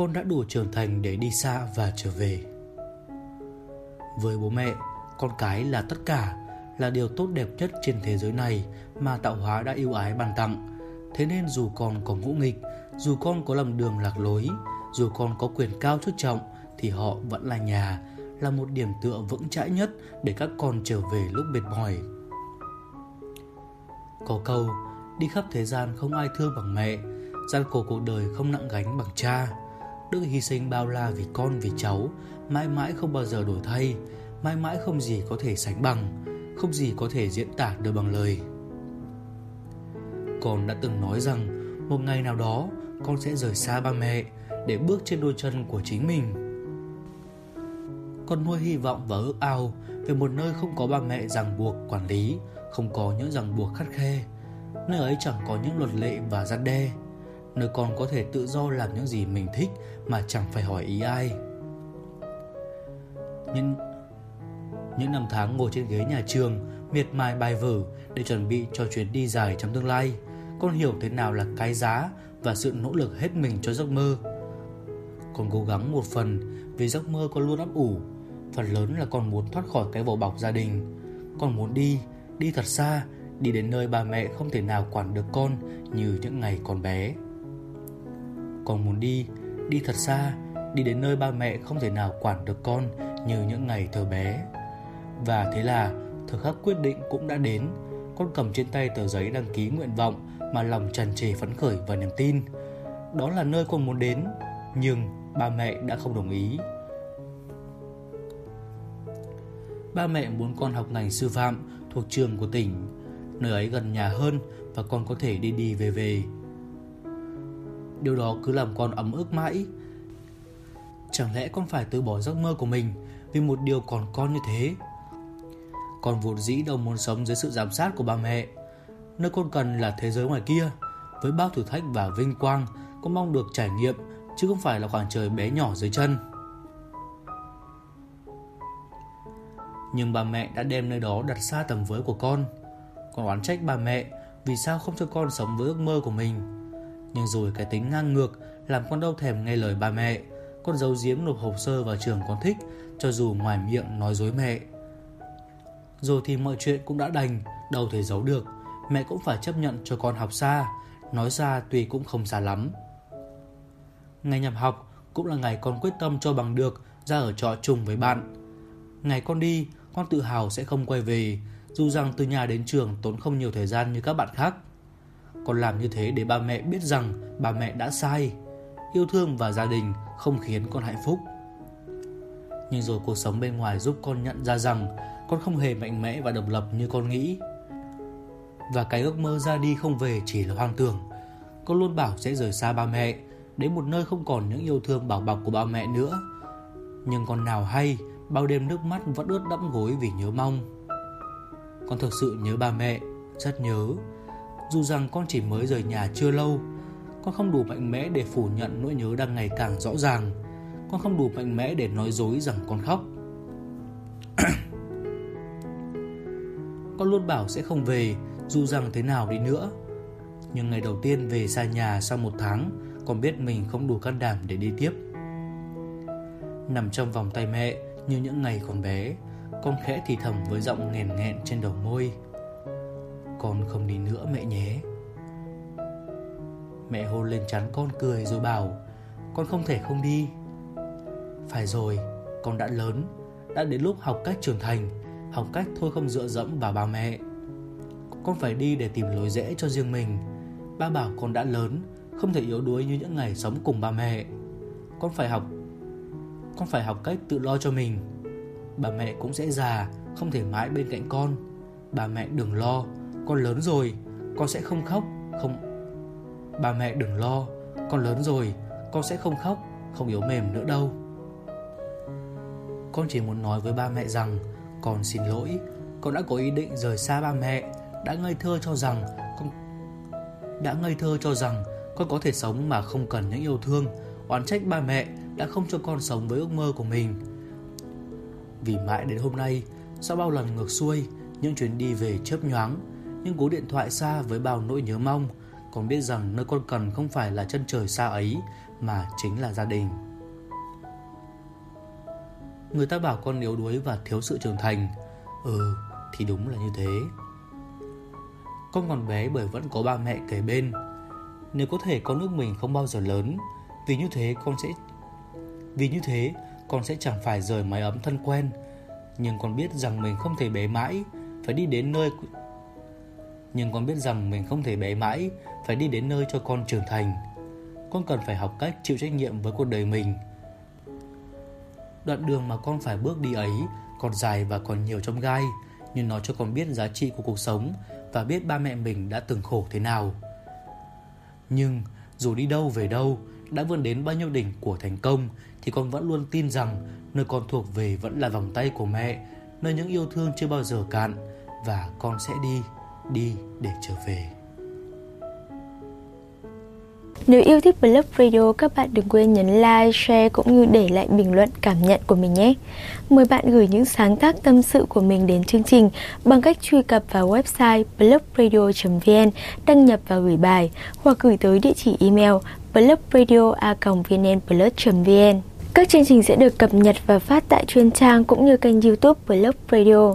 con đã đủ trưởng thành để đi xa và trở về. Với bố mẹ, con cái là tất cả, là điều tốt đẹp nhất trên thế giới này mà tạo hóa đã yêu ái ban tặng. Thế nên dù con có ngũ nghịch, dù con có lầm đường lạc lối, dù con có quyền cao chức trọng thì họ vẫn là nhà, là một điểm tựa vững chãi nhất để các con trở về lúc mệt mỏi. Có câu, đi khắp thế gian không ai thương bằng mẹ, gian khổ cuộc đời không nặng gánh bằng cha. Đức hy sinh bao la vì con vì cháu, mãi mãi không bao giờ đổi thay, mãi mãi không gì có thể sánh bằng, không gì có thể diễn tả được bằng lời. Con đã từng nói rằng một ngày nào đó con sẽ rời xa ba mẹ để bước trên đôi chân của chính mình. Con nuôi hy vọng và ước ao về một nơi không có ba mẹ ràng buộc quản lý, không có những ràng buộc khắt khe. Nơi ấy chẳng có những luật lệ và gian đe, nơi con có thể tự do làm những gì mình thích mà chẳng phải hỏi ý ai. Nhưng những năm tháng ngồi trên ghế nhà trường, miệt mài bài vở để chuẩn bị cho chuyến đi dài trong tương lai, con hiểu thế nào là cái giá và sự nỗ lực hết mình cho giấc mơ. Con cố gắng một phần vì giấc mơ con luôn ấp ủ, phần lớn là con muốn thoát khỏi cái vỏ bọc gia đình. Con muốn đi, đi thật xa, đi đến nơi ba mẹ không thể nào quản được con như những ngày còn bé. Con muốn đi, đi thật xa, đi đến nơi ba mẹ không thể nào quản được con như những ngày thơ bé. Và thế là thời khắc quyết định cũng đã đến. Con cầm trên tay tờ giấy đăng ký nguyện vọng mà lòng tràn trề phấn khởi và niềm tin. Đó là nơi con muốn đến, nhưng ba mẹ đã không đồng ý. Ba mẹ muốn con học ngành sư phạm thuộc trường của tỉnh, nơi ấy gần nhà hơn và con có thể đi đi về về. Điều đó cứ làm con ấm ức mãi. Chẳng lẽ con phải từ bỏ giấc mơ của mình vì một điều còn con như thế? Con vốn dĩ đâu muốn sống dưới sự giám sát của ba mẹ Nơi con cần là thế giới ngoài kia, Với bao thử thách và vinh quang, Con mong được trải nghiệm, Chứ không phải là khoảng trời bé nhỏ dưới chân Nhưng bà mẹ đã đem nơi đó đặt xa tầm với của con Con oán trách bà mẹ Vì sao không cho con sống với ước mơ của mình nhưng rồi cái tính ngang ngược Làm con đâu thèm nghe lời ba mẹ Con giấu giếm nộp hồ sơ vào trường con thích Cho dù ngoài miệng nói dối mẹ rồi thì mọi chuyện cũng đã đành, đâu thể giấu được. Mẹ cũng phải chấp nhận cho con học xa, nói ra tuy cũng không xa lắm. Ngày nhập học cũng là ngày con quyết tâm cho bằng được ra ở trọ chung với bạn. Ngày con đi, con tự hào sẽ không quay về, dù rằng từ nhà đến trường tốn không nhiều thời gian như các bạn khác. Con làm như thế để ba mẹ biết rằng ba mẹ đã sai. Yêu thương và gia đình không khiến con hạnh phúc. Nhưng rồi cuộc sống bên ngoài giúp con nhận ra rằng con không hề mạnh mẽ và độc lập như con nghĩ. Và cái ước mơ ra đi không về chỉ là hoang tưởng. Con luôn bảo sẽ rời xa ba mẹ, đến một nơi không còn những yêu thương bảo bọc của ba mẹ nữa. Nhưng con nào hay, bao đêm nước mắt vẫn ướt đẫm gối vì nhớ mong. Con thực sự nhớ ba mẹ, rất nhớ. Dù rằng con chỉ mới rời nhà chưa lâu, con không đủ mạnh mẽ để phủ nhận nỗi nhớ đang ngày càng rõ ràng. Con không đủ mạnh mẽ để nói dối rằng con khóc. Con luôn bảo sẽ không về Dù rằng thế nào đi nữa Nhưng ngày đầu tiên về xa nhà sau một tháng Con biết mình không đủ can đảm để đi tiếp Nằm trong vòng tay mẹ Như những ngày còn bé Con khẽ thì thầm với giọng nghèn nghẹn trên đầu môi con không đi nữa mẹ nhé Mẹ hôn lên chán con cười rồi bảo Con không thể không đi Phải rồi, con đã lớn Đã đến lúc học cách trưởng thành học cách thôi không dựa dẫm vào ba mẹ. Con phải đi để tìm lối rẽ cho riêng mình. Ba bảo con đã lớn, không thể yếu đuối như những ngày sống cùng ba mẹ. Con phải học con phải học cách tự lo cho mình. Bà mẹ cũng sẽ già, không thể mãi bên cạnh con. Bà mẹ đừng lo, con lớn rồi, con sẽ không khóc, không Bà mẹ đừng lo, con lớn rồi, con sẽ không khóc, không yếu mềm nữa đâu. Con chỉ muốn nói với ba mẹ rằng con xin lỗi, con đã có ý định rời xa ba mẹ, đã ngây thơ cho rằng con đã ngây thơ cho rằng con có thể sống mà không cần những yêu thương, oán trách ba mẹ đã không cho con sống với ước mơ của mình. Vì mãi đến hôm nay, sau bao lần ngược xuôi, những chuyến đi về chớp nhoáng, nhưng cú điện thoại xa với bao nỗi nhớ mong, Con biết rằng nơi con cần không phải là chân trời xa ấy Mà chính là gia đình. Người ta bảo con yếu đuối và thiếu sự trưởng thành. Ừ thì đúng là như thế. Con còn bé bởi vẫn có ba mẹ kề bên. Nếu có thể con ước mình không bao giờ lớn Vì như thế con sẽ Vì như thế con sẽ chẳng phải rời mái ấm thân quen. Nhưng con biết rằng mình không thể bé mãi Phải đi đến nơi nhưng con biết rằng mình không thể bé mãi Phải đi đến nơi cho con trưởng thành. Con cần phải học cách chịu trách nhiệm với cuộc đời mình. Đoạn đường mà con phải bước đi ấy còn dài và còn nhiều trong gai, nhưng nó cho con biết giá trị của cuộc sống và biết ba mẹ mình đã từng khổ thế nào. Nhưng dù đi đâu về đâu, đã vươn đến bao nhiêu đỉnh của thành công thì con vẫn luôn tin rằng nơi con thuộc về vẫn là vòng tay của mẹ, nơi những yêu thương chưa bao giờ cạn và con sẽ đi, đi để trở về. Nếu yêu thích Blog Radio, các bạn đừng quên nhấn like, share cũng như để lại bình luận cảm nhận của mình nhé. Mời bạn gửi những sáng tác tâm sự của mình đến chương trình bằng cách truy cập vào website blogradio.vn, đăng nhập và gửi bài hoặc gửi tới địa chỉ email blogradio.vnplus.vn. Các chương trình sẽ được cập nhật và phát tại chuyên trang cũng như kênh youtube Blog Radio.